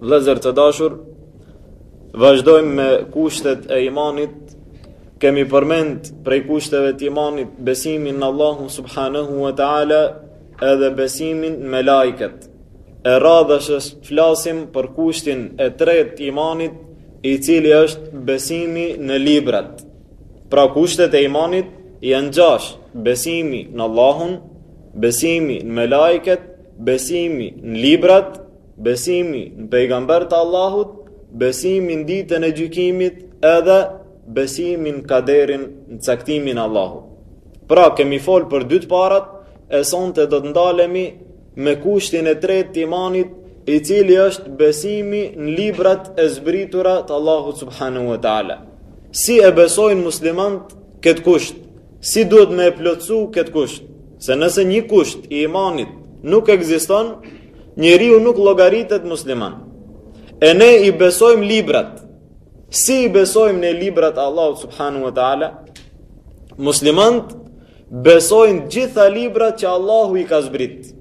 Vëllezër të dashur, vazhdojmë me kushtet e imanit. Kemi përmend prej kushteve të imanit besimin në Allahun subhanahu wa taala edhe besimin në melajket. E radhës është flasim për kushtin e tretë të imanit, i cili është besimi në librat. Pra kushtet e imanit janë gjash, besimi në Allahun, besimi në melajket, besimi në librat, Besimi në pejgamberët e Allahut, besimi në ditën e gjykimit edhe besimin kaderin në caktimin e Allahut. Pra kemi fol për dy të parat, e sonte do të ndalemi me kushtin e tretë të imanit, i cili është besimi në librat e zbritura të Allahut subhanahu wa taala. Si e besojnë muslimanët këtë kusht? Si duhet me e plotësu këtë kusht? Se nëse një kusht i imanit nuk ekziston, Njeriu nuk llogaritet musliman. E ne i besojmë librat. Si i besojmë ne librat e Allahut subhanahu wa taala? Muslimanët besojnë gjitha librat që Allahu i ka zbrit.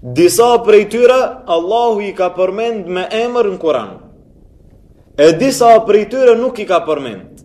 Disa prej tyre Allahu i ka përmend me emër në Kur'an. E disa prej tyre nuk i ka përmend.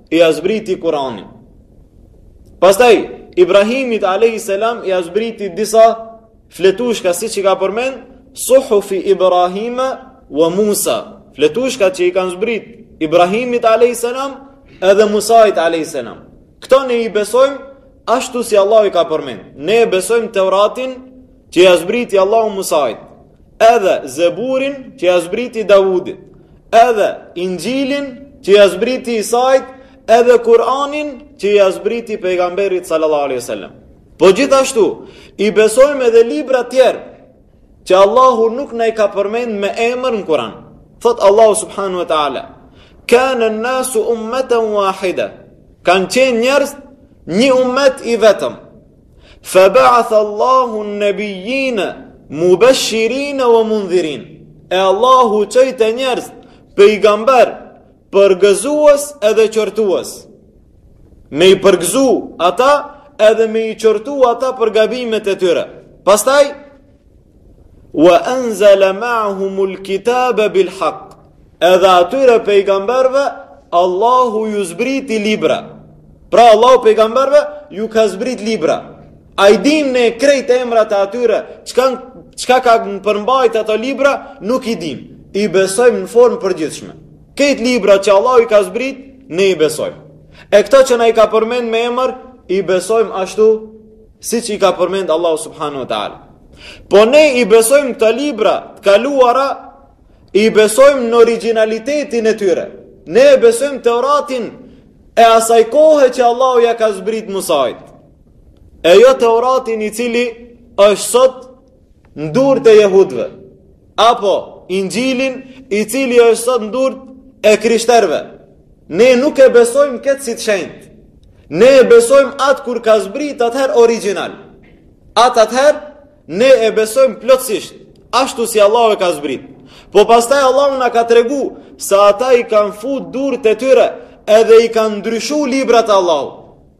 ia zbriti Kur'anin. Pastaj, Ibrahimit a.s. ia zbriti disa fletushka, siç i ka përmend, suhufi Ibrahima wa Musa, fletushka që i kanë zbrit Ibrahimit a.s. edhe Musait a.s. Këto ne i besojmë, ashtu si Allahu i ka përmend, ne e besojmë Teuratin që ia zbriti Allahu Musait. Edhe Zeburin që ia zbriti Davudit, edhe Inxhilin që ia zbriti Isait, edhe Kur'anin që ia zbriti pejgamberit sallallahu alaihi wasallam. Po gjithashtu, i besojmë edhe libra tjerë, që Allahu nuk na i ka përmend me emër në Kur'an. Thotë Allahu subhanahu wa ta'ala, kane en-nasu ummeten wahida, kanë qenë njerëz një ummet i vetëm, Fa ba'ath Allahu an-nabiyyina mubashirina wa mundhirin. E Allahu çoi te njerëz pejgamber përgëzues edhe qortues. Me i përgëzu ata edhe me i qortu ata për gabimet e tyre. Pastaj Wa anzala ma'ahum al-kitaba bil-haq. Edhe atyre pejgamberve Allahu ju zbriti libra. Pra Allahu pejgamberve ju ka zbrit libra. A i dimë ne krejt emrat e atyre, çka, çka kanë përmbajt ato libra, nuk i dimë. I besojmë në formë përgjithshme. Krejt libra që Allahu i ka zbrit, ne i besojmë. E këto që na i ka përmend me emër, i besojmë ashtu Siç i ka përmend Allahu subhanahu wa taala. Po ne i besojmë këto libra të kaluara, i besojmë në origjinalitetin e tyre. Ne e besojmë Teuratin e asaj kohë që Allahu ja ka zbrit Musait. E jo Teuratin i cili është sot n'durt e jehudëve apo Inxhilin i cili është sot n'durt e krishterëve. Ne nuk e besojmë këtë si të shenjtë. Ne e besojmë atë kur ka zbrit atëherë origjinal. Atë atëherë ne e besojmë plotësisht, ashtu si Allahu e ka zbrit. Po pastaj Allahu na ka tregu se ata i kanë fut durt e tyre edhe i kanë ndryshu librat e Allahut.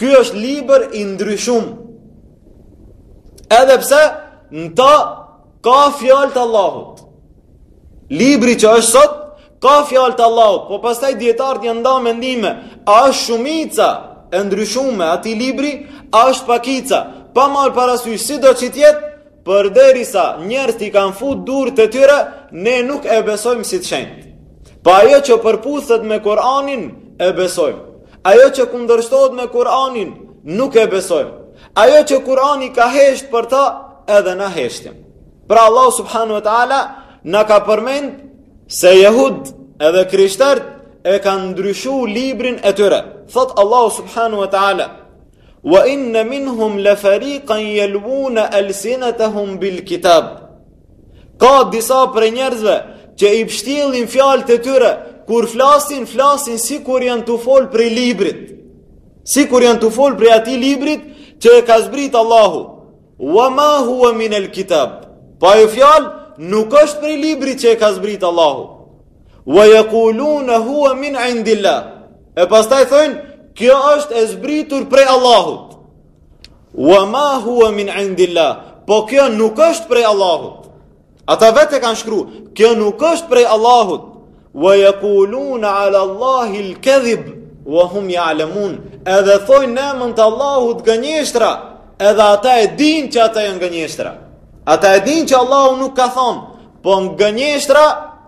Ky është libër i ndryshum Edhe pse në ta ka fjalë të Allahut Libri që është sot ka fjalë të Allahut Po pastaj dijetarët janë nda mendime A është shumica e ndryshume atij libri A është pakica Pa marrë parasysh sido që të jetë Përderisa njerëzit i kanë fut durt e tyre, ne nuk e besojmë si të shenjtë. Po ajo që përputhet me Kur'anin e besojmë. Ajo që kundërshtohet me Kur'anin nuk e besojmë. Ajo që Kur'ani ka hesht për ta, edhe na heshtim. Pra Allahu subhanahu wa ta'ala na ka përmend se jehudt edhe krishtert e kanë ndryshu librin e tyre. Thotë Allahu subhanahu wa ta'ala, Wa inna minhum la fariqan yalwuna alsinatahum bil kitab. Ka disa prej njerëzve që i pështjellin fjalët e tyre kur flasin, flasin sikur janë tu fol prej librit. Sikur janë tu fol prej atij librit që e ka zbrit Allahu. Wa ma huwa min al kitab. Po ajo fjalë nuk është prej librit që e ka zbrit Allahu. Wa yaquluna huwa min indillah. E pastaj thojnë, kjo është e zbritur prej Allahut. Wa ma hua min indillah, po kjo nuk është prej Allahut. Ata vetë e kanë shkru, kjo nuk është prej Allahut. Wa jekulune ala Allahi l'kedhib, wa hum ja'lemun. Edhe thojnë në emën të Allahut gënjeshtra, edhe ata e dinë që ata janë gënjeshtra. Ata e dinë që Allahu nuk ka thanë, po në gënjeshtra,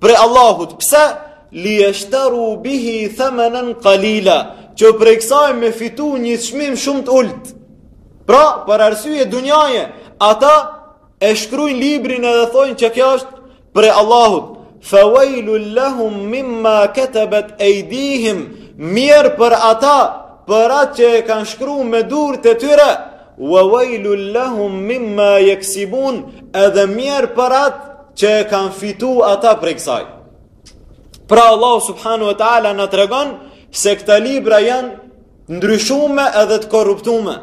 Prej Allahut, pse? Li jeshteru bihi themenen kalila, që prej kësaj me fitu një çmim shumë të ulët. Pra, për arsye dunjaje, ata e shkrujnë librin edhe thojnë që kjo është prej Allahut. Fa wejlun lahum mimma ketebet ejdihim, mjerë për ata, për atë që e kanë shkru me durt e tyre, Wa wailul lahum mimma yaksibun, edhe mjer për atë që e kanë fitu ata prej kësaj. Pra Allah subhanu wa ta'ala na tregon se këta libra janë të ndryshume edhe të korruptume.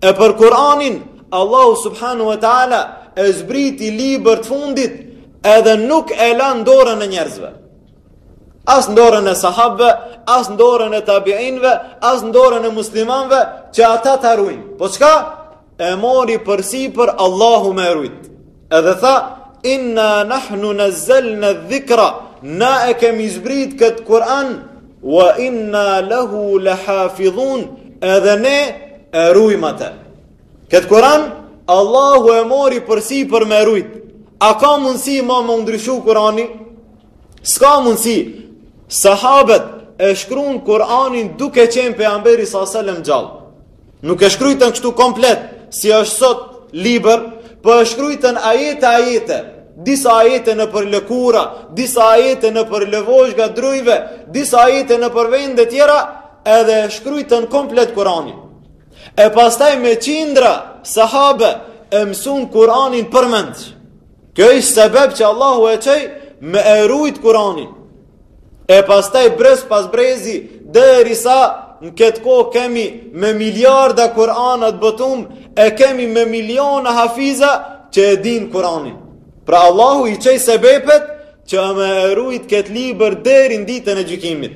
E për Kur'anin, Allah subhanu wa ta'ala e zbriti libër të fundit edhe nuk e la në dorën e njerëzve. as në dorën e sahabëve, as në dorën e tabiinëve, as në dorën e muslimanëve që ata ta ruajnë. Po çka? E mori përsipër Allahu me e rujt. Edhe tha inna nahnu nazzalna dhikra na e kemi zbrit këtë Kur'an wa inna lahu lahafizun edhe ne e rujmë atë. Këtë Kur'an Allahu e mori përsipër me e rujt. A ka mundësi ma me u ndryshu Kur'ani? S'ka mundësi, sahabët e shkrun Kur'anin duke qenë pejgamberi a.s. gjallë. Nuk e shkrujtën kështu komplet, si është sot libër, po e shkrujtën ajete ajete, disa ajete nëpër lëkura, disa ajete nëpër lëvozhga drujve, disa ajete nëpër vende tjera, edhe e shkrujtën komplet Kur'anin. E pastaj me qindra sahabe e mësun Kur'anin përmendsh. Kjo është sebeb që Allahu e çoi me e rujt Kur'anin. E pastaj brez pas brezi derisa në këtë kohë kemi me miliarda Kur'ana të botum, e kemi me miliona hafiza që e dinë Kur'anin. Pra Allahu i çoi sebebet që me e rujt këtë libër deri në ditën e gjykimit.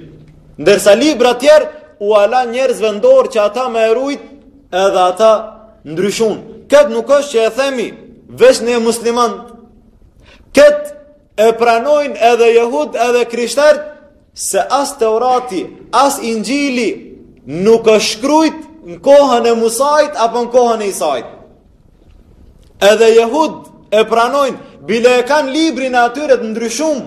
Ndërsa libra të tjerë ua la njerëzve në dorë që ata me e rujt Edhe ata ndryshun. Këtë nuk është që e themi veç ne musliman. Këtë e pranojnë edhe jehudt edhe krishtert se as Teurati, as Inxhili nuk është shkrujt në kohën e Musait apo në kohën e Isait. Edhe jehudt e pranojnë, bile e kanë librin e atyre të ndryshum,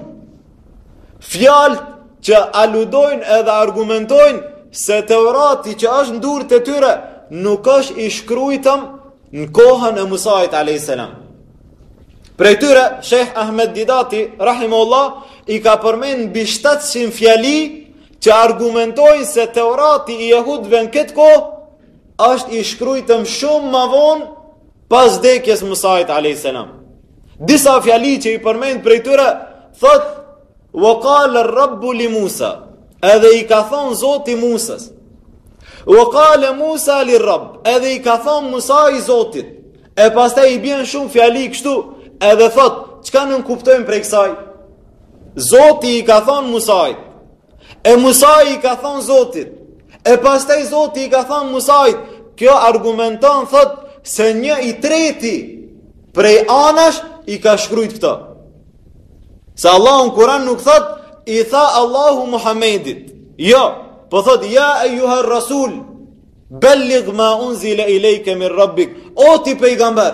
Fjalë që aludojnë edhe argumentojnë se Teurati që është në durt të tyre nuk është i shkrujtëm në kohën e Musait a.s. Prej tyre, Shejh Ahmed Didati, rahimehullah, i ka përmend mbi shtatëqind fjali që argumentojnë se Teurati i jehudve në këtë kohë është i shkrujtëm shumë ma vonë pas vdekjes së Musait alayhis salam. Disa fjali që i përmend prej tyre thot wa qala ar-rabbu li Musa. Edhe i ka thon Zoti Musës. Wa qala Musa li rabb Edhe i ka thon Musa i Zotit. E pastaj i bjen shumë fjali kështu, edhe thot, çka nënkuptojmë prej kësaj? Zoti i ka thon Musait, E Musai i ka thonë Zotit, e pastaj Zoti i ka thonë Musait, kjo argumenton thot se një i treti prej anash i ka shkrujt këta. Se Allahu në Kuran nuk thot, i tha Allahu Muhammedit. Jo, po thot, ja ejjuha rasul, bellig ma unzile ilejke min rabbik, o ti pejgamber,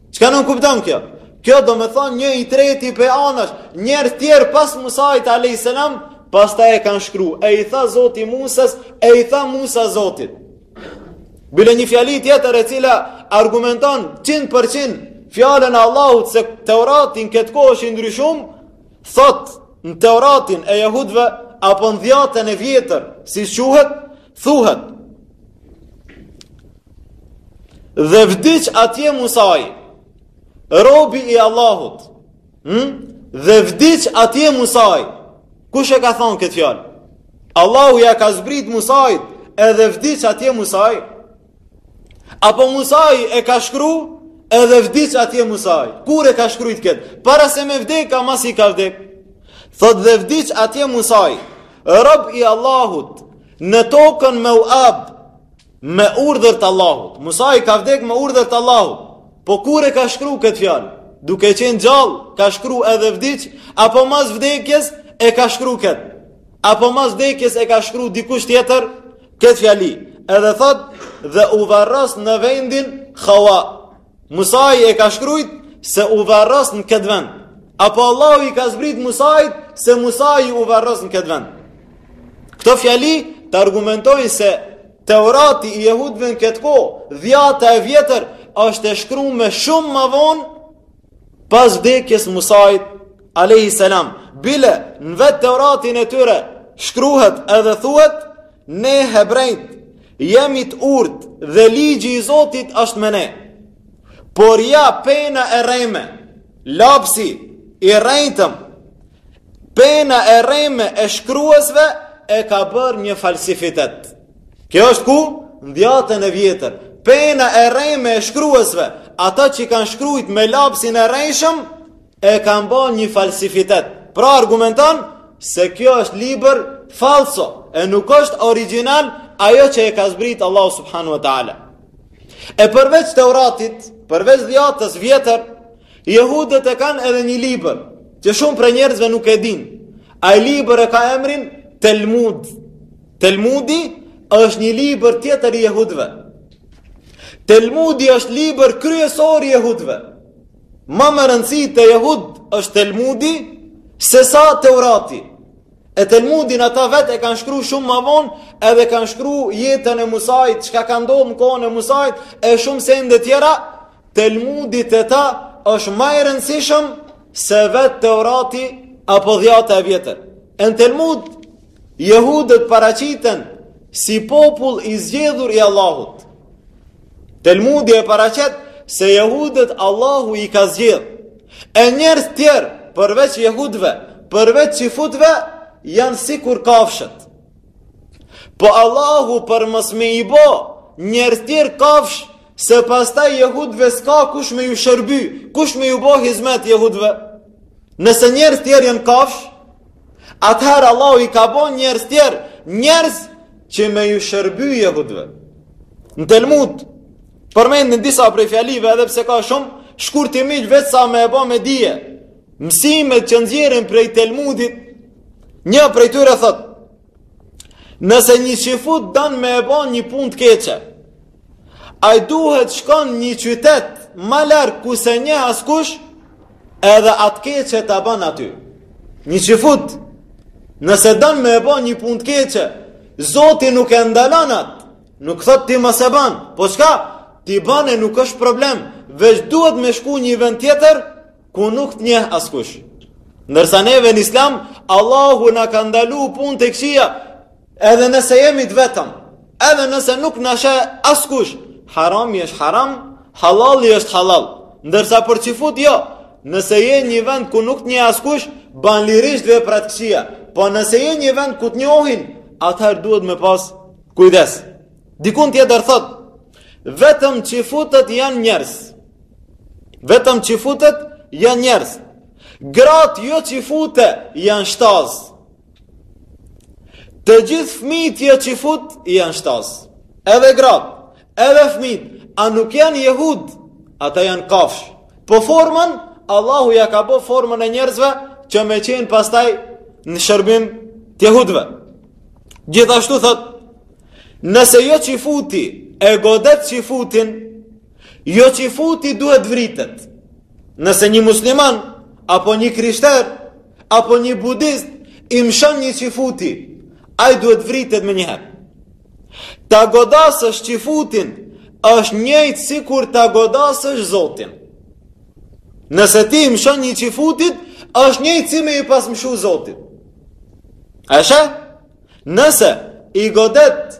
Çka nënkupton kjo? Kjo domethonë një i treti prej anash, njerëz tjerë pas Musait a.s. Pastaj e kanë shkru, e i tha Zoti Musës, e i tha Musa Zotit. Bile një fjali tjetër e cila argumenton 100% fjalën e Allahut se Teurati në këtë kohë është ndryshum, thot në Teuratin e jehudve apo në dhjatën e vjetër, si shuhet, thuhet. Dhe vdiq atje Musai, robi i Allahut. Hm? Dhe vdiq atje Musai. Kush e ka thonë këtë fjalë? Allahu ja ka zbrit Musait edhe vdiq atje Musai. Apo Musai e ka shkru edhe vdiq atje Musai. Kur e ka shkrujt këtë? Para se me vdek, a masi ka vdek. Thot dhe vdiq atje Musai. Rob i Allahut në tokën Muab Me urdhër të Allahut. Musai ka vdek me urdhër të Allahut. Po kur e ka shkru këtë fjalë? Duke qenë gjallë, ka shkru edhe vdiq, apo mas vdekjes e ka shkru këtë? Apo mas vdekjes e ka shkru dikush tjetër? Këtë fjali. Edhe thot, dhe u varros në vendin khawa. Musai e ka shkrujt se u varros në këtë vend. Apo Allahu i ka zbrit Musait se Musai u varros në këtë vend. Këto fjali të argumentojnë se Teurati i jehudve në këtë kohë, dhjata e vjetër, është e shkru me shumë ma vonë pas vdekjes Musait, a.s. Bile, në vetë Teuratin e tyre, shkruhet edhe thuhet, Ne hebrenjtë jemi të urtë dhe ligji i Zotit është me ne. Por ja pena e rreme, lapsi i rrejtëm, pena e rreme e shkruesve e ka bërë një falsifitet. Kjo është ku? Në dhjatën e vjetër. Pena e rreme e shkruesve, ata që e kanë shkrujt me lapsin e rrejshëm, E kanë ba një falsifitet. Pra argumenton se kjo është libër falso. E nuk është origjinal ajo që e ka zbrit Allahu subhanahu wa ta'ala. E përveç Teuratit, përveç dhjatës vjetër, jehudët e kanë edhe një liber, që shumë prej njerëzve nuk e dinë. Ai libër e ka emrin Telmud. Telmudi është një libër tjetër i jehudëve. Telmudi është libër kryesor i jehudëve. Ma me rëndësi te jehudët është Telmudi, sesa Teurati. E Telmudin ata vetë e kanë shkru shumë ma vonë, edhe kanë shkru jetën e Musajt, çka ka ndodh në kohën e Musajt, e shumë sende tjera, Telmudi te ta është ma i rëndësishëm se vetë Teurati apo dhjata e vjetër. E në Telmud, jehudët paraqiten si popull i zgjedhur i Allahut. Telmudi e paraqet se jehudët Allahu i ka zgjedh. E njerëzt tjerë, përveç jehudëve, përveç çifutëve, janë sikur kafshët. Po Allahu për mos me i bo njerëzt tjerë kafshë, se pastaj jehudëve s'ka kush me ju shërby, kush me ju bo hizmet jehudëve. Nëse njerëzt tjerë janë kafshë, atëherë Allahu i ka bo njerëzt tjerë, njerëz që me ju shërby jehudve. Në Telmud, përmendim disa prej fjalive edhe pse ka shumë, shkurtimisht veç sa me e ba me dhije. Mësimet që nxjerrim prej Telmudit, një prej tyre thotë, nëse një çifut don me e ba një punë të keqe, Ai duhet t'shkon në një qytet ma larg ku s'e njeh askush edhe atë t'keqe ta bën aty. Një çifut, nëse don me e bo një punë të keqe, zoti nuk e ndalon atë, nuk thotë ti mos e ban, po çka, ti bane nuk është problem, veç duhet me shku në një vend tjetër, ku nuk të njeh askush. Ndërsa neve në islam, Allahu na ka ndalu punët e këqija, Edhe nëse jemi të vetëm, edhe nëse nuk na sheh askush, harami është haram, hallalli është hallall. Ndërsa për çifut jo, nëse je në një vend ku nuk të njeh askush, ban lirisht vepra t'këqija. Po nëse je në një vend ku të njohin, atëherë duhet me pas kujdes. Dikun tjetër thot, vetëm çifutët janë njerëz. Vetëm çifutët janë njerëz. Gratë jo çifute janë shtazë. Të gjithë fëmijët jo çifut janë shtazë. Edhe gratë, edhe fëmijët, a nuk janë jehud? Ata janë kafshë. Po formën, Allahu ia ka bo formën e njerëzve që me qenë pastaj në shërbim të jehudve. Gjithashtu thot, nëse jo çifuti e godet çifutin, Jo çifuti duhet vritet. Nëse një musliman apo një krishter apo një budist i mshon një çifuti, ai duhet vritet menjëherë. Ta godasësh çifutin është njëjtë sikur ta godasësh Zotin. Nëse ti i mshon një çifutit, është njëjtë si me i pas mshu Zotit. E sheh? Nëse i godet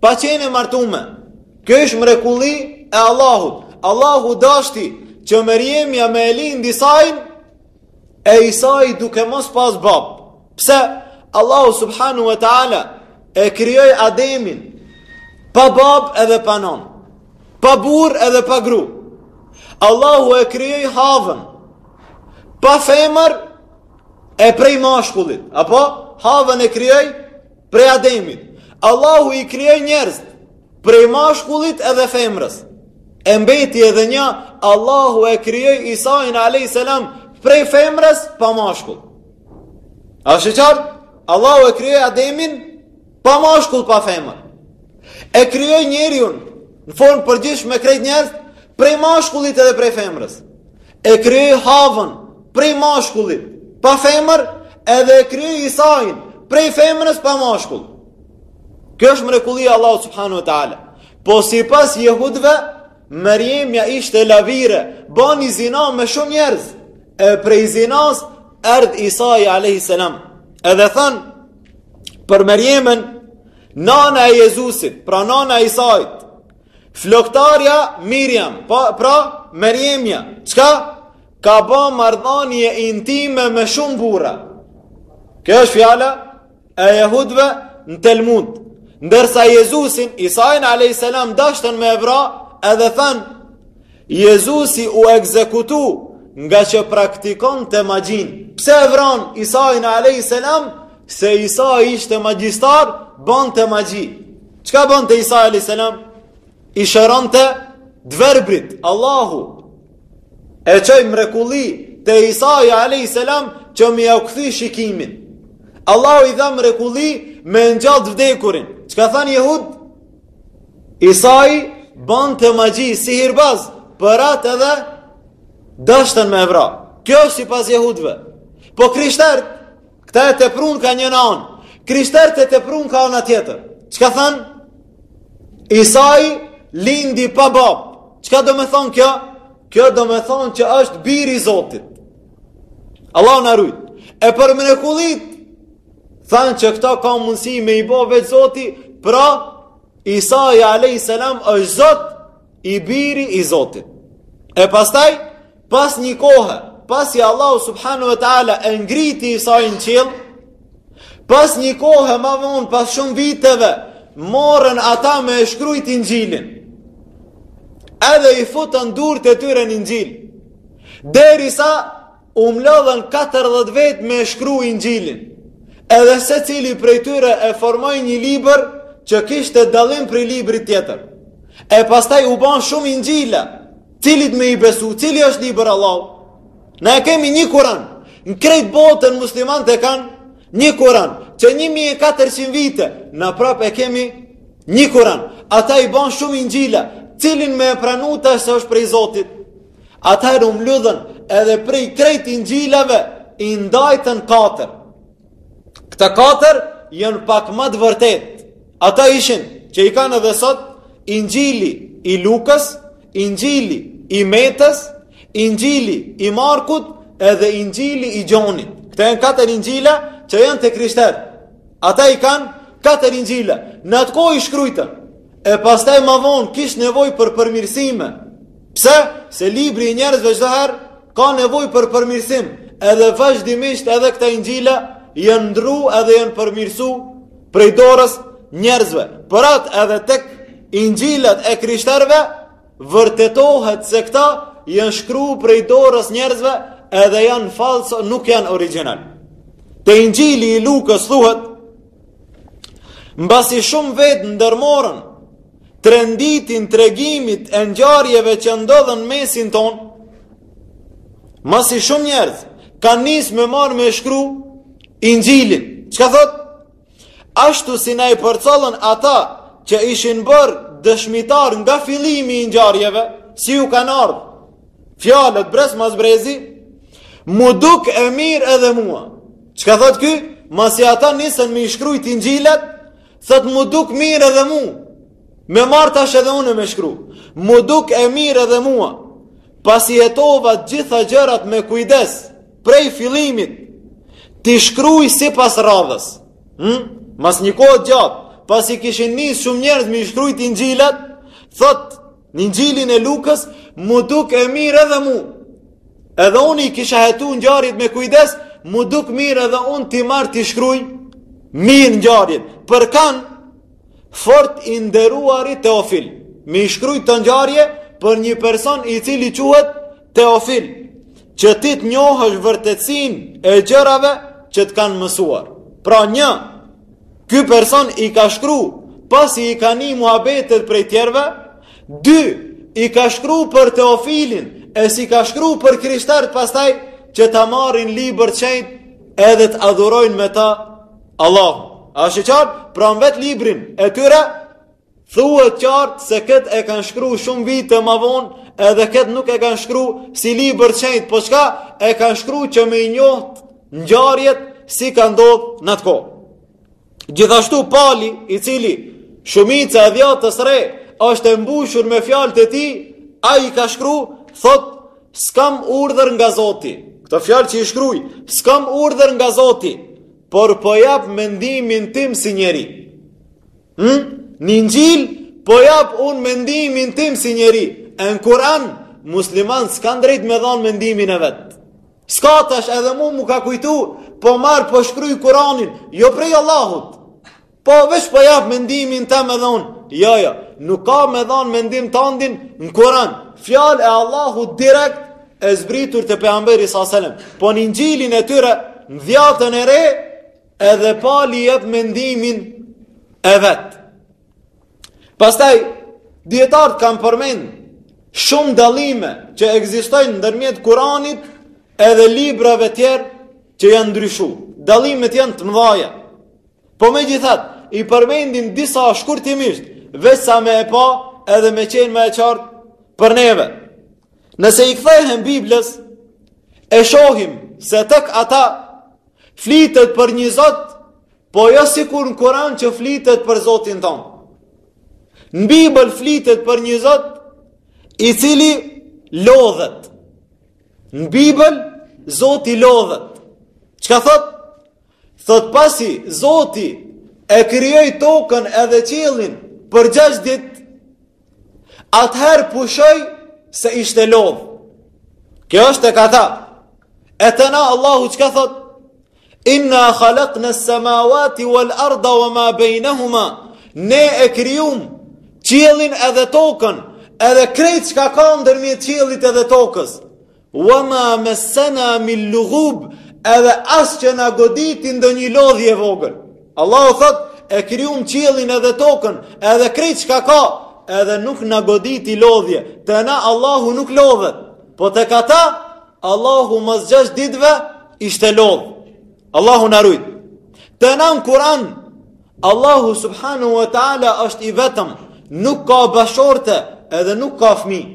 Pa qenë e martume. Kjo është mrekulli e Allahut. Allahu dashti që Merjemja me e lind Isain, e Isai duke mos pas bab. Pse Allahu subhanehu ue teala e krijoi Ademin pa bab edhe pa non, pa burrë edhe pa gru. Allahu e krijoi Havën pa femër e prej mashkullit. Apo Havën e krijoi prej Ademit, Allahu i krijoi njerëzit prej mashkullit edhe femrës. E mbeti edhe nja, Allahu e krijoi Isain alayhis salam prej femrës pa mashkull. A asht e qartë? Allahu e krijoi Ademin pa mashkull pa femër. E krijoi njeriun në formë të përgjithshme krejt njerëzit prej mashkullit edhe prej femrës. E krijoi Havën prej mashkullit pa femër, edhe e krijoi Isain prej femrës pa mashkull. Kjo është mrekullia e Allahut subhanahu wa taala. Po sipas jehudëve, Merjemja ishte lavire, bani zina me shumë njerëz, e prej zinas erdh Isai a.s. Edhe thanë, për Merjemen, nana e Jezusit, pra nana e Isait, Floktarja Miriam, pa, pra Merjemja, çka? Ka ba marrëdhanie intime me shumë burra. Kjo është fjala e jehudve në Telmud. Ndërsa Jezusin, Isain a.s. dashtën me e vra edhe thanë, Jezusi u ekzekutu ngaqë praktikonte magjinë. Pse e vranë Isain a.s. Se Isai ishte magjistar, bante magji. Çka bante Isa alayhis salam? I shëronte t'verbrit, Allahu. E çoi mrekulli te Isai alayhis salam që me iau kthy shikimin. Allahu i dha mrekulli me ngjall të vdekurin. Çka thanë jehudët? Isai bante magji, sihirbaz, për atë edhe dashtën me e vra. Kjo është sipas jehudve. Po krishtert, Këta e tepruan ka njana anë. Krishterët e tepruan ka ana tjetër. Çka thanë? Isai lindi pa bab. Çka do me thonë kjo? Kjo do me thonë që asht biri i Zotit. Allahu na rujt. E për mrekullit thanë që këto ka mundësi me i bo veç Zoti, pra Isai alayhis salam është Zot i biri i Zotit. E pastaj Pas një kohë, pasi Allahu subhanahu wa taala e ngriti Isain n'qiell, pas një kohë ma vonë, pas shumë viteve, morën ata me e shkrujt Inxhilin. Edhe i futën durët e tyre në Inxhil. Derisa u mlodhën 40 vetë me e shkru Inxhilin. Edhe secili prej tyre e formoi një libër që kishte dallim prej librit tjetër. E pastaj u banë shumë Inxhila. Cilit me i besu, cili është libër Allahu? Na e kemi një kuran, në krejt botën muslimant e kanë një kuran, që 1400 vite, na prap e kemi një kuran. Ata i banë shumë Inxhila, cilin me e pranu të se është prej Zotit. Ata erdh u mludhën edhe prej krejt Inxhilave, i ndajtën katër. Këta katër janë pak ma të vërtetë. Ata ishin që i kanë edhe sot Inxhili i Lukës, Inxhili i Metës, Inxhili i Markut edhe Inxhili i Gjonit. Këta janë katër Inxhila që janë te krishterët. Ata i kanë katër Inxhila. Në atë kohë i shkrujtën. E pastaj ma vonë kish nevojë për përmirësime. Pse? Se libri i njerëzve çdo herë Ka nevojë për përmirësim, edhe vazhdimisht edhe këta Inxhila janë ndrru edhe janë përmirësu prej dorës njerëzve. Për atë edhe tek Inxhilat e krishterëve, vërtetohet se këta janë shkru prej dorës njerëzve edhe janë falso, nuk janë origjinal. Te Inxhili i Lukës thuhet, mbasi shumë vetë ndërmorën, t'renditin tregimet e ngjarjeve që ndodhën në mesin tonë, masi shumë njerëz kanë nis me marr me e shkru Inxhilin. Çka thot? Ashtu si na i përcollën ata që ishin bërë dëshmitarë nga fillimi i ngjarjeve, si ju kanë ardh fjalët brez mas brezi, m'u duk e mirë edhe mua. Çka thot ky? Masi ata nisën me i shkrujt Inxhilat, Thot m'u duk mirë edhe mu. Me marr tash edhe unë me shkru. M'u duk e mirë edhe mua. Pasi i hetova t'gjitha gjërat me kujdes, prej fillimit, t'i shkruj sipas radhës. Hm? Mas një kohe t'gjatë, pasi kishin nis shumë njerëz me i shkrujt Inxhilat, thot Në Inxhilin e Lukës m'u duk e mirë edhe mu. Edhe unë i kisha hetu ngjarjet me kujdes, m'u duk mirë edhe unë t'i marr t'i shkruj mirë ngjarjet. Për kan? Fort i nderuari Teofil, me i shkrujt ato ngjarje për një person i cili quhet Teofil, që ti të njohësh vërtetësinë e gjërave që të kanë mësuar. Pra një, Ky person i ka shkru, pasi i ka ni muhabetet prej tjerve, dy, i ka shkru për Teofilin, e s'i ka shkru për krishtert pastaj, që ta marrin libër të shenjtë, edhe të adhurojnë me ta Allahun. A është qartë, pra në vetë librin e tyre, Thuhet qartë se këtë e kanë shkru shumë vite ma vonë, edhe këtë nuk e kanë shkru si libër të shenjtë, po çka e kanë shkru që me i njohtë ngjarjet si ka ndodhë n'atë kohë. Gjithashtu Pali i cili shumica e dhjatës re është e mbushur me fjalët e tij, ai ka shkru, thot, s'kam urdhër nga Zoti. Këto fjalë që i shkruj, s'kam urdhër nga Zoti, por po jap mendimin tim si njeri. Hm? Në Inxhil po jap un mendimin tim si njeri. E në Kur'an muslimani s'ka t'drejt me dhon mendimin e vet. S'ka tash edhe mu m'u ka kujtu, po marr po shkruj Kur'anin, jo prej Allahut. Po veç po jap mendimin tem edhe un. Jo, jo, nuk ka me dhon mendim tandin në Kur'an. Fjalë e Allahut direkt e zbritur te pejgamberi sallallahu alajhi wasallam. Po në Inxhilin e tyre, në dhjatën e re, Edhe Pali jep mendimin e vet. Pastaj dijetarët kan përmend shumë dallime që ekzistojnë ndërmjet Kuranit edhe librave tjerë që janë ndryshu. Dallimet janë të mdhaja. Po megjithatë, i përmendim disa shkurtimisht, veç sa me e pa edhe me qenë ma e qartë për neve. Nëse i kthehem Biblës, e shohim se tek ata flitet për një Zot, po jo sikur në Kur'an që flitet për Zotin tonë. Në Bibël flitet për një Zot i cili lodhet. Në Bibël Zoti lodhet. Çka thot? Thot pasi Zoti e krijoi tokën edhe qiellin për 6 ditë, Atëherë pushoi se ishte lodhë. Kjo është te ata. E te na Allahu çka thot? Inna khalëkna samawati wal arda wa ma bejnahuma. Ne e krijum qiellin edhe tokën edhe krejt çka ka ndërmjet qiellit edhe tokës. Wa ma massana min lughub, edhe as që na goditi ndonjë lodhje e vogël. Allahu thot, e krijum qiellin edhe tokën, edhe krejt çka ka, edhe nuk na goditi lodhje. Te na Allahu nuk lodhet. Po tek ata Allahu mas gjasht ditëve ishte lodh. Allahu na rujt. Te na në Kur'an Allahu subhanahu wa taala është i vetëm, nuk ka bashkëshorte, edhe nuk ka fëmijë.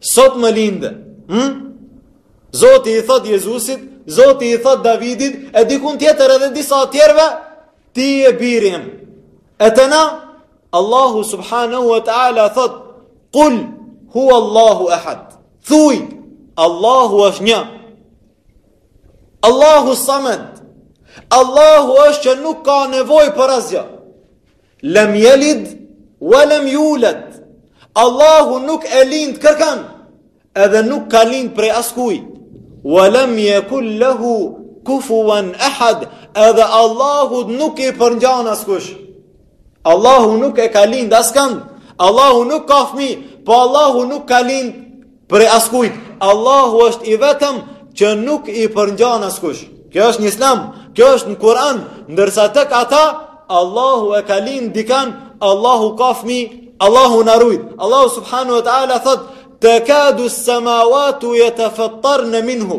Sot më linde. Hm? Zoti i thotë Jezusit, Zoti i thotë Davidit, e dikund tjetër edhe disa tjerëve, ti je biri im. E te na, Allahu subhanahu wa ta'ala thotë, kul huallahu ehad. Thuj, Allahu është një. Allahu samed. Allahu është që nuk ka nevojë për asgjë. Lem jelid, wa lem juled. Allahu nuk ka lind kërkan, edhe nuk ka lind prej askujt. Wa lem jekun lehu kufuan ehad, edhe Allahut nuk i përngjan askush. Allahu nuk e ka lind askand, Allahu nuk ka fmi, po Allahu nuk ka lind Prej askujt, Allahu është i vetëm që nuk i përngjan askush. Kjo është në Islam, kjo është në Kur'an, ndërsa tek ata Allahu e ka lind dikan, Allahu ka fmi, Allahu na rujtë. Allahu subhanahu wa taala thotë: "Takadu as-samawatu yatafattarna minhu."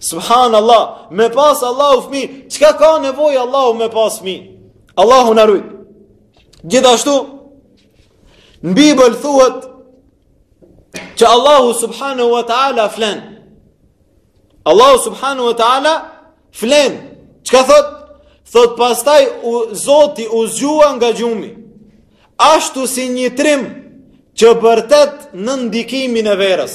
Subhanallah, me pas Allahu fmi, çka ka nevojë Allahu me pas fmi? Allahu na rujtë. Gjithashtu, në Bibël thuhet që Allahu subhanahu wa ta'ala flen. Allahu subhanahu wa ta'ala flen. Çka thotë? Thotë pastaj u, zoti u zgjua nga gjumi. Ashtu si një trim që bërtet nën ndikimin e verës.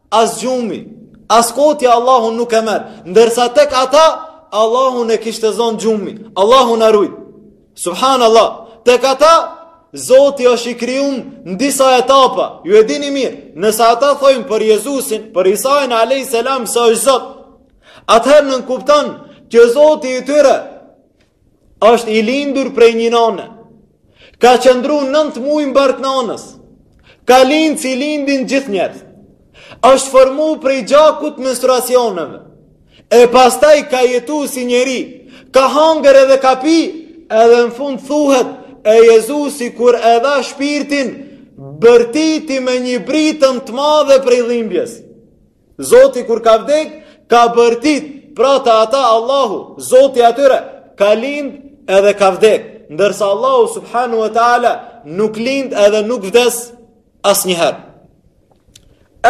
As gjumi, as kotja Allahun nuk e merr, ndërsa tek ata Allahun e kishte zënë gjumi. Allahu na rujtë. Subhanallah. Tek ata Zoti është i krijun në disa etapa. Ju e dini mirë, nëse ata thojnë për Jezusin, për Isain alayhis salam se është Zot, atëherë nënkupton që Zoti i tyre Është i lindur prej një nane. Ka qëndru nëntë muj në bark t'nanës. Ka lind si lindin gjithë njerëzit. Është formu prej gjakut menstruacioneve. E pastaj ka jetu si njeri. Ka hangër edhe ka pi, edhe në fund thuhet, e Jezusi kur e dha shpirtin, bërtiti me një britëm të madhe prej dhimbjes. Zoti kur ka vdek, ka bërtitë, pra te ata Allahu, Zoti i atyre, ka lind edhe ka vdek, ndërsa Allahu subhanahu wa ta'ala nuk lind edhe nuk vdes asnjëherë.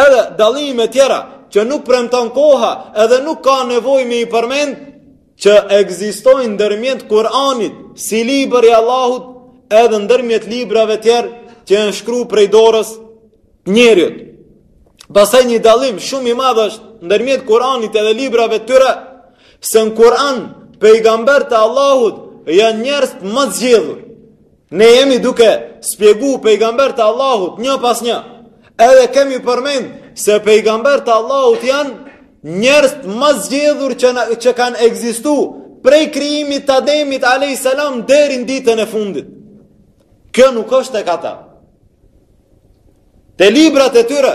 Edhe dallime tjera që nuk premton koha edhe nuk ka nevojë me i përmend, që ekzistojnë ndërmjet Kur'anit si libër i Allahut edhe ndërmjet librave tjerë që janë shkru prej dorës njeriut. Pastaj një dallim shumë i madh është ndërmjet Kur'anit edhe librave të tyre se në Kur'an pejgamberët e Allahut janë njerëzit ma t'zgjedhur. Ne jemi duke spjegu pejgamberët e Allahut një pas një. Edhe kemi përmend se pejgamberët e Allahut janë njerëzt ma t'zgjedhur që, që kanë ekzistu prej krijimit të Ademit a.s. deri n'ditën e fundit. Kjo nuk është tek ata. Te librat e tyre,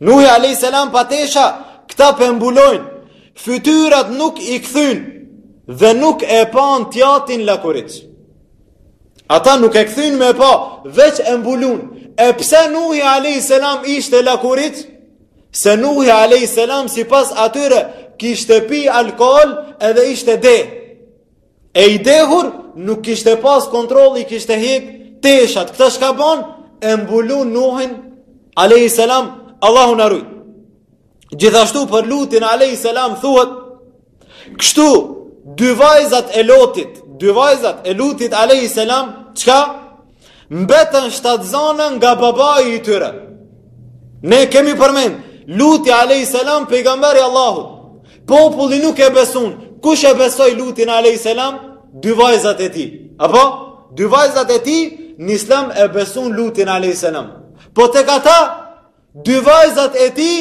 Nuhi alayhis salam pa tesha këta po e mbulojnë. Fytyrat nuk i kthyn dhe nuk e pan t'jatin lakuriq. Ata nuk e kthyn me pa, veç e mbulun. E pse Nuhi alayhis salam ishte lakuriq? Se Nuhi alayhis salam sipas atyre kishte pi alkool edhe ishte deh. E i dehur nuk kishte pas kontroll i kishte hek teshat. Këta çka bon e mbulun Nuhin Alehi Selam Allahu na rujt. Gjithashtu për Lutin Alehi Selam thuhet kështu dy vajzat e Lotit dy vajzat e Lutit Alehi Selam çka Mbetën shtatzana nga babai i tyre. Ne kemi përmend, Luti alayhis salam pejgamber i Allahut. Populli nuk e besun. Kush e besoi Lutin alayhis salam? Dy vajzat e tij. Apo dy vajzat e tij në Islam e besun Lutin alayhis salam. Po tek ata Dy vajzat e tij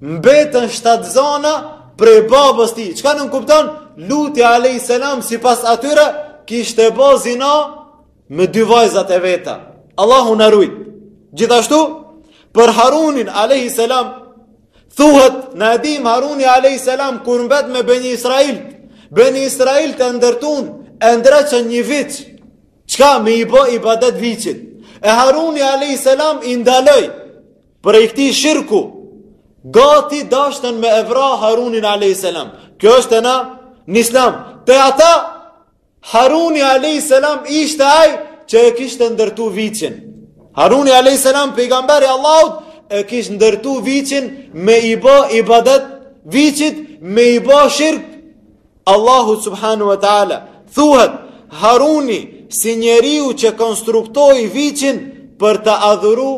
mbetën shtatzana prej babës tij. Çka nënkupton? Luti a.s. sipas atyre kishte bo zina me dy vajzat e veta. Allahu na rujt. Gjithashtu, për Harunin a.s. Thuhet na e dim Haruni a.s. kur mbet me Beni Israilt. Beni Israilt e ndërtun e ndreqën një viç Çka me i bo ibadet viçit? E Haruni a.s. i ndaloi prej këtij shirku. Gati dashtën me e vra Harunin a.s. Kjo është te na në islam. Te ata Haruni a.s. ishte ai që e kishte ndërtu viçin. Haruni a.s. pejgamberi i Allahut e kishte ndërtu viçin me i bo ibadet viçit me i bo shirk Allahut subhanahu wa taala thuhet Haruni si njeriu që konstruktoi viçin për ta adhuru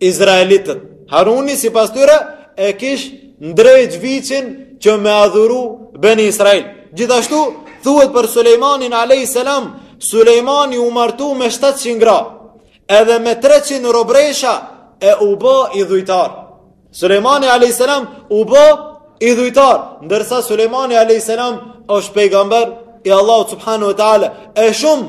izraelitët. Haruni sipas tyre e kish ndreq viçin që me adhuru Beni Israil. Gjithashtu thuhet për Sulejmanin a.s. Sulejmani u martu me 700 gra edhe me 300 robresha e u bë idhujtar. Sulejmani a.s. u bo idhujtar, ndërsa Sulejmani a.s. është pejgamber i Allahut subhanahu ve ta'ala. E shumë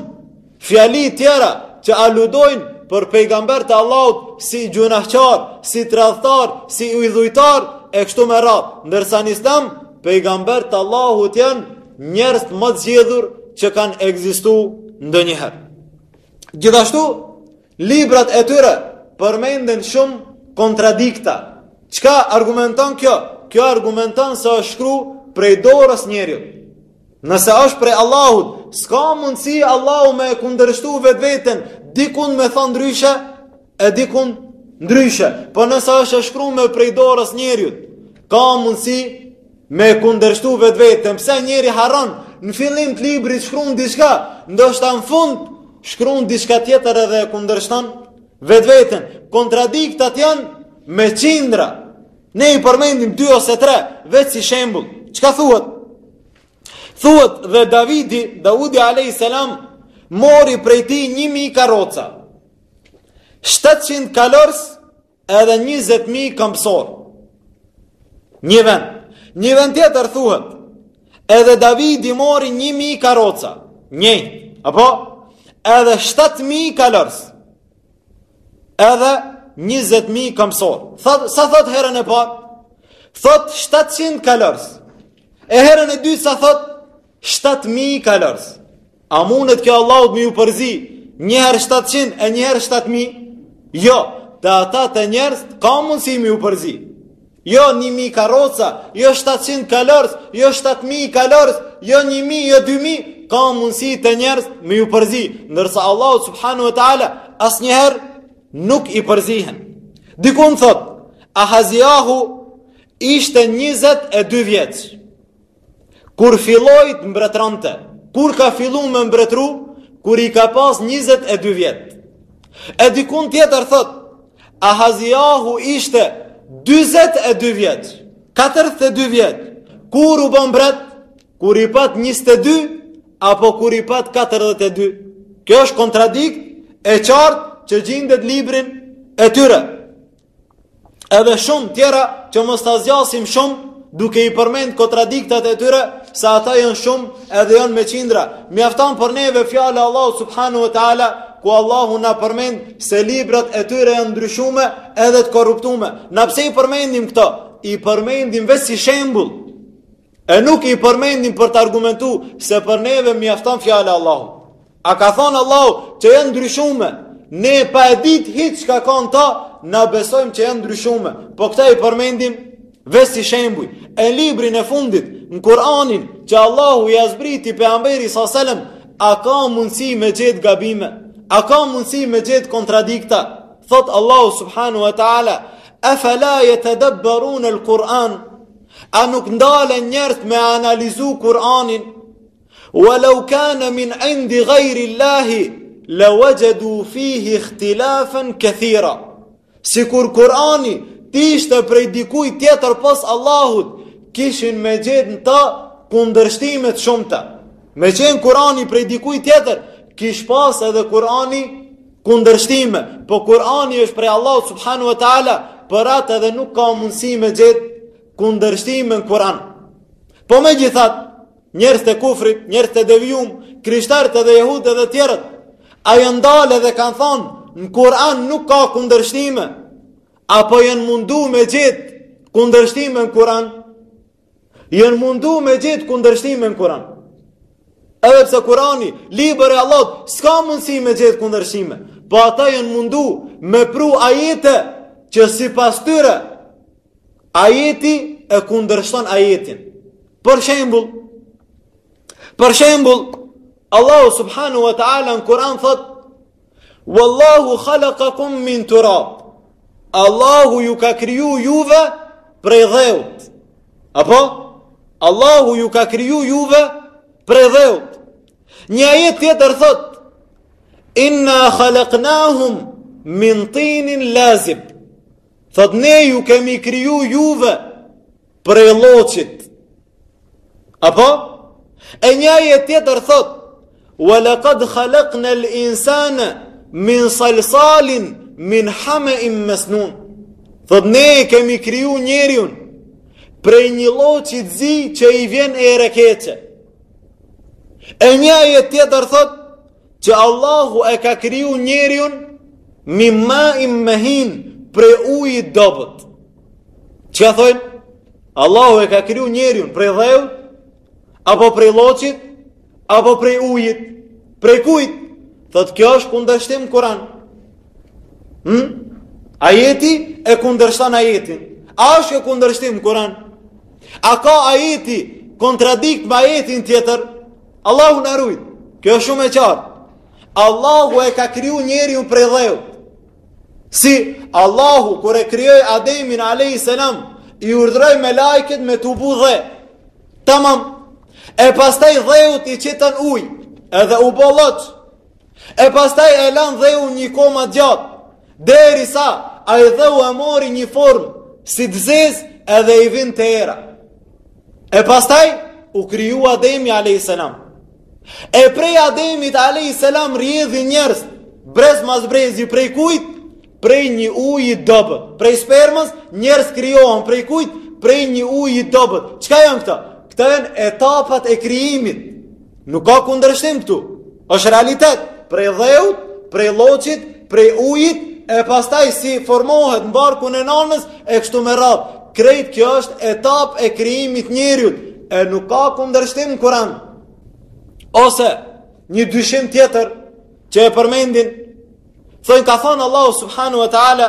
fjali tjera që aludojnë për pejgamberët e Allahut si gjunahqar, si tradhtar, si idhujtar, e kështu me radhë. Ndërsa në islam, pejgamberët e Allahut janë njerëzit ma të zgjedhur që kanë ekzistu ndonjëherë. Gjithashtu, Librat e tyre përmendin shumë kontradikta. Çka argumenton kjo? Kjo argumenton se është shkru prej dorës njeriut. Nëse është prej Allahut, s'ka mundësi Allahu me e kundërshtu vetveten, dikun me thanë ndryshe, e dikun ndryshe. Po nëse është shkru me prej dorës njeriut, ka mundësi Me e kundërshtu vetveten, pse njeri harron në fillim të librit shkrun diçka, ndoshta në fund shkrun diçka tjetër edhe e kundërshton vetveten. Kontradiktat janë me qindra. Ne i përmendim dy ose tre, veç si shembull. Çka thuhet? Thuhet dhe Davidi, Davudi alejhi selam mori prej tij 1000 karroca. 700 kalorës Edhe 20.000 kambësorë. Një vend. Një vend tjetër thuhet. Edhe Davidi mori 1.000 karroca. Një. Apo? Edhe 7.000 kalorës. Edhe 20.000 kambësorë. Thotë, sa thotë herën e parë? Thotë 700 kalorës. E herën e dytë sa thotë? 7.000 kalorës. A mundet kjo Allahut me ju përzi njëherë 700 e njëherë 7.000? Jo, te ata te njerëzit ka mundësi me ju përzi. Jo 1.000 karroca, jo 700 kalorës, jo 7.000 kalorës, jo 1.000, jo 2.000, ka mundësi te njerëzit me ju përzi. Ndërsa Allahut subhanahu ve ta'ala asnjëherë nuk i përzihen. Dikun thotë, Ahaziahu ishte 22 vjeç. Kur filloi të mbretëronte, kur ka fillu me mbretëru, kur i ka pas 22 vjet. E dikun tjetër thotë, Ahaziahu ishte 42 vjet, 42 vjet. Kur u bo mbret? Kur i pat 22 apo kur i pat 42? Kjo është kontradiktë e qartë që gjindet n'librin e tyre. Edhe shumë tjera që mos ta zgjasim shumë duke i përmend kontradiktat e tyre se ata janë shumë edhe janë me qindra. Mjafton për neve fjala e Allahut subhanahu ve ta'ala ku Allahu na përmend se librat e tyre janë të ndryshume edhe të korruptume. Na pse i përmendim këto? I përmendim veç si shembull. E nuk i përmendim për të argumentu se për neve mjafton fjala e Allahut. A ka thonë Allahu që janë ndryshume, ne pa e ditë hiç çka ka në ta, na besojmë që janë ndryshume, po këta i përmendim vetë si shembuj. E librin e fundit, në Kur'anin, që Allahu ia zbriti Pejgamberit a.s., a ka mundësi me gjetë gabime, a ka mundësi me gjetë kontradikta, thotë Allahu subhanahu wa ta'ala, e fela jetedebberune el Kur'an, a nuk ndalen njerëzit me analizu Kur'anin, Wa law kana min 'indi ghayri Allahi lawajadu fihi ikhtilafan kathira. Sikur Kur'ani të ishte prej dikujt tjetër pas Allahut, kishin me gjetë në ta kundërshtime të shumta. Me qenë Kur'ani prej dikujt tjetër, kish pas edhe Kur'ani kundërshtime, po Kur'ani është prej Allahut subhanahu wa taala, për atë edhe nuk ka mundësi me gjetë kundërshtime në Kur'an. Po megjithatë, Njerëz të kufrit, njerëz të devijum, krishtarët edhe jehudët edhe tjerët. A janë dalë edhe kanë thonë, në Kur'an nuk ka kundërshtime. Apo janë mundu me gjetë kundërshtime në Kur'an? Janë mundu me gjetë kundërshtime në Kur'an. Edhe pse Kurani, libër i Allahut, s'ka mundësi me gjetë kundërshtime. Po ata janë mundu me pru ajete që sipas tyre Ajeti e kundërshton ajetin. Për shembull, për shembull, Allahu subhanahu wa ta'ala në Kur'an thot: "Wallahu khalaqakum min turab." Allahu ju ka kriju juve prej dheut. Apo Allahu ju ka kriju juve prej dheut. Një ajet tjetër thot: "Inna khalaqnahum min tinin lazib." Thot ne ju kemi kriju juve prej lloçit. Apo? E një ajet tjetër thot, wa lekad khalaknal insane min salsalin min hamein mesnun. Thot ne kemi kriju njeriun prej një lloçit zi që i vjen erë e keqe. E një ajet tjetër thot, Që Allahu e ka kriju njeriun min main mehin prej ujit dobet. Çka thojnë? Allahu e ka kriju njeriun prej dheut, apo prej lloçit, apo prej ujit, prej kujt. Thot kjo është kundërshtim në Kuran. Hmm? Ajeti e kundërshton ajetin. A është ky kundërshtim në Kuran? A ka ajeti kontradikt me ajetin tjetër? Allahu na rujt. Kjo është shumë e qartë. Allahu e ka kriju njeriun prej dheut. Si Allahu kur e krijoi Ademin a.s. I urdhëroi melaiket me tubu dhe. Tamam. E pastaj dheut i qitën uj. Edhe u bo lloç. E pastaj e lan dheun një kohë ma gjat. Derisa ai dheu e mori një form. Si t'zezë edhe i vinte era. E pastaj u kriju Ademi alayhis salam. E prej Ademit alayhis salam rrjedhin njerëz, brez mas brezi prej kujt? Prej një uji të dobët. Prej spermës njerëz krijohen prej kujt? Prej një uji të dobët. Çka janë këto? Këto janë etapat e krijimit. Nuk ka kundërshtim këtu. Është realitet prej dheut, prej lloçit, prej ujit e pastaj si formohet në barkun e nanës e kështu me radhë. Krejt kjo është etap e krijimit t'njeriut e nuk ka kundërshtim në Kur'an. Ose një dyshim tjetër që e përmendin, thojnë ka thonë Allahu subhanahu wa taala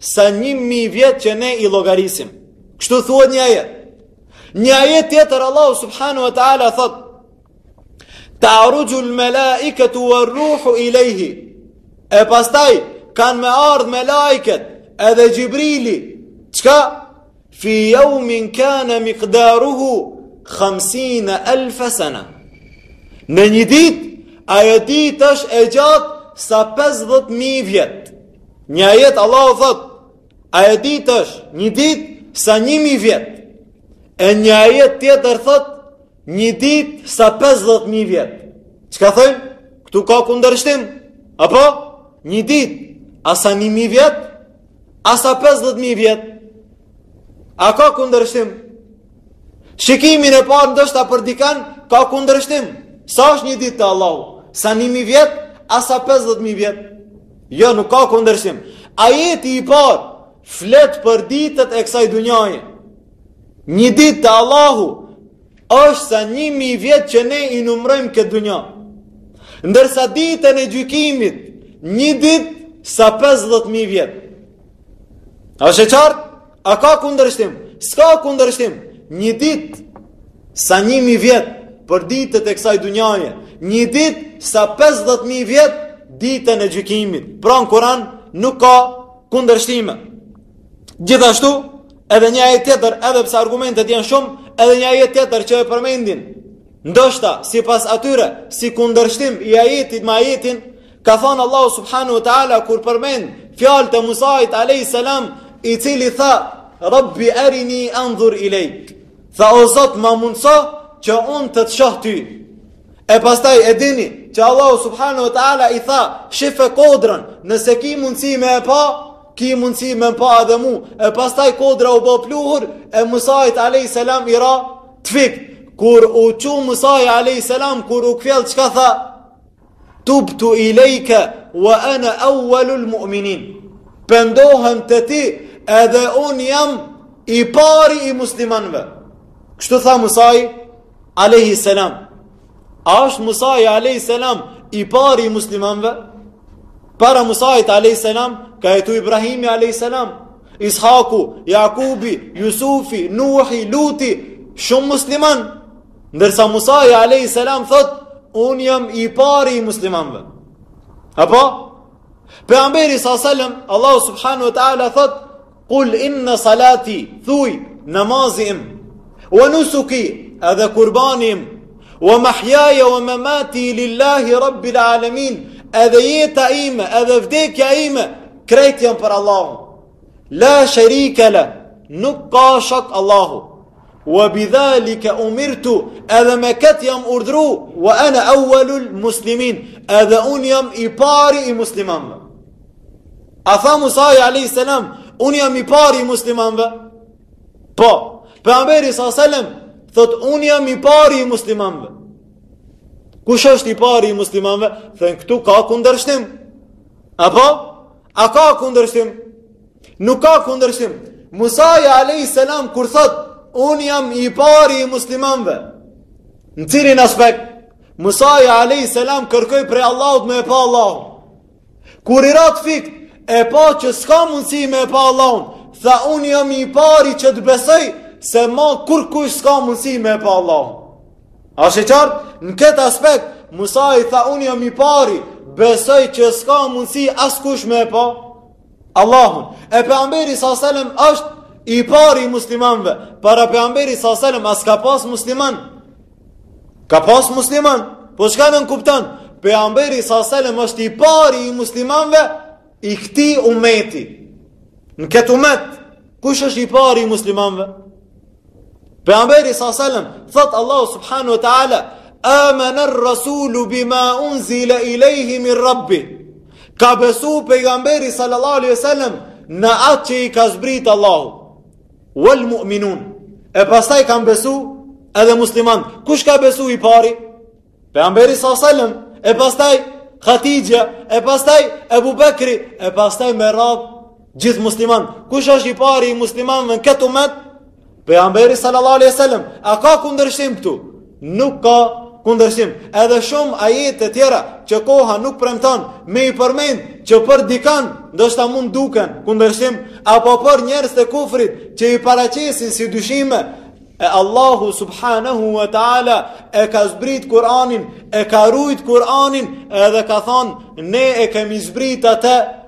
Sa një mijë vjet që ne i llogarisim. Kështu thuhet një ajet. Një ajet tjetër Allahu subhanahu wa ta'ala thot. Ta'ruxhul melaiketu wa rruhu ilejhi. E pastaj kanë me ardhë melaiket edhe Xhibrili. Çka? Fi yawmin kana miqdaruhu khamsina alfa sana. Në një ditë, ajo ditë është e gjatë sa 50000 vjet. Një ajet Allahu thot, ajo ditë është një ditë sa 1000 vjet. E një ajet tjetër thot Një ditë sa 50 mijë vjet. Çka thojnë? Ktu ka kundërshtim. Apo një ditë a sa 1000 vjet, a sa 50 mijë vjet. A ka kundërshtim? Shikimin e parë ndoshta për dikan ka kundërshtim. Sa është një ditë te Allahu? Sa 1000 vjet, a sa 50 mijë vjet. Jo, nuk ka kundërshtim. Ajeti i parë flet për ditët e kësaj dunjaje. Një ditë te Allahu është sa një mijë vjet që ne i numrojmë n'këtë dunja. Ndërsa ditën e gjykimit, një ditë sa 50.000 vjet. A është e qartë? A ka kundërshtim? S'ka kundërshtim. Një ditë sa një mijë vjet për ditët e kësaj dunjaje. Një ditë sa 50.000 vjet ditën e gjykimit. Pra në Kuran nuk ka kundërshtime. Gjithashtu, Edhe një ajet tjetër, edhe pse argumentet janë shumë, edhe një ajet tjetër që e përmendin. Ndoshta sipas atyre, si kundërshtim i ajetit me ajetin, ka thënë Allahu subhanahu wa taala kur përmend fjalët e Musait alayhis salam, i cili tha: "Rabbi arini anzur ilayk." Tha o Zot, ma mundso që unë të të shoh ty. E pastaj e dini që Allahu subhanahu wa taala i tha: "Shifë kodrën, nëse ki mundësi me e pa, Ki mundësi me m'pa edhe mu, e pastaj kodra u bë pluhur, e Musait a.s. i ra të fik. Kur u çu Musai a.s. kur u kfjell çka tha, tubtu ilejke, wa ene awwalul mu'minin. Pendohem te ti, edhe unë jam i pari i muslimanve. Kështu tha Musai a.s. A është Musai alayhis salam i pari i muslimanëve? Para Musait alayhis salam ka jetu Ibrahimi alayhis salam, Ishaku, Jakubi, Jusufi, Nuhi, Luti, shumë musliman. Ndërsa Musai alayhis salam thot, unë jam i pari i muslimanëve. Apo Pejgamberi sa selam, Allahu subhanahu wa taala thot, Kul inna salati, thuj, namazi im, wa nusuki, edhe kurbani im, wa mahjaja wa mamati lillahi rabbil alamin, edhe jeta ime, edhe vdekja ime, krejt janë për Allahun. La sharika la, nuk ka shok Allahu. Wa bidhalika umirtu, edhe me këtë jam urdhru, wa ana awwalul muslimin, edhe un jam i pari i muslimanëve. A tha Musai alayhis salam, unë jam i pari i muslimanëve? Po. Pejgamberi sallallahu alaihi wasallam thot unë jam i pari i muslimanëve. Kush është i pari i muslimanëve? Thën këtu ka kundërshtim. Apo a ka kundërshtim? Nuk ka kundërshtim. Musai alayhis salam kur thot unë jam i pari i muslimanëve. Në cilin aspekt? Musai alayhis salam kërkoi prej Allahut me e pa Allahun. Kur i ra të fikt, e pa që s'ka mundësi me pa Allahun, tha unë jam i pari që të besoj se ma kurrkush s'ka mundësi me e pa Allahun. A është e qartë, në qet aspekt, Musai tha unë jam i pari, besoj që s'ka mundësi askush me e pa Allahun. E Pejgamberi sa selim është i pari i muslimanve, para Pejgamberit sa selim a s'ka pas musliman, Ka pas musliman, po çka nënkupton? Pejgamberi sa selam është i pari i muslimanëve i këtij umeti. Në këtë umet, kush është i pari i muslimanëve? Pejgamberi sa selam thot Allahu subhanahu wa taala Amana ar-rasulu bima unzila ilayhi min rabbi. Ka besu pejgamberi sallallahu alaihi wasallam në atë që i ka zbrit Allahu. Wal mu'minun. E pastaj kanë besu edhe musliman. Kush ka besu i pari? Pejgamberi sa selam. E pastaj Khatija, e pastaj Ebu Bekri, e pastaj me radhë gjithë musliman. Kush është i pari i muslimanëve në këtë umet? Pejgamberi sallallahu alaihi wasallam. A ka kundërshtim këtu? Nuk ka kundërshtim. Edhe shumë ajete tjera që koha nuk premton me i përmend që për dikan ndoshta mund duken kundërshtim apo për njerëz të kufrit që i paraqesin si dyshime e Allahu subhanahu wa taala e ka zbrit Kur'anin e ka rujt Kur'anin edhe ka thon ne e kemi zbrit atë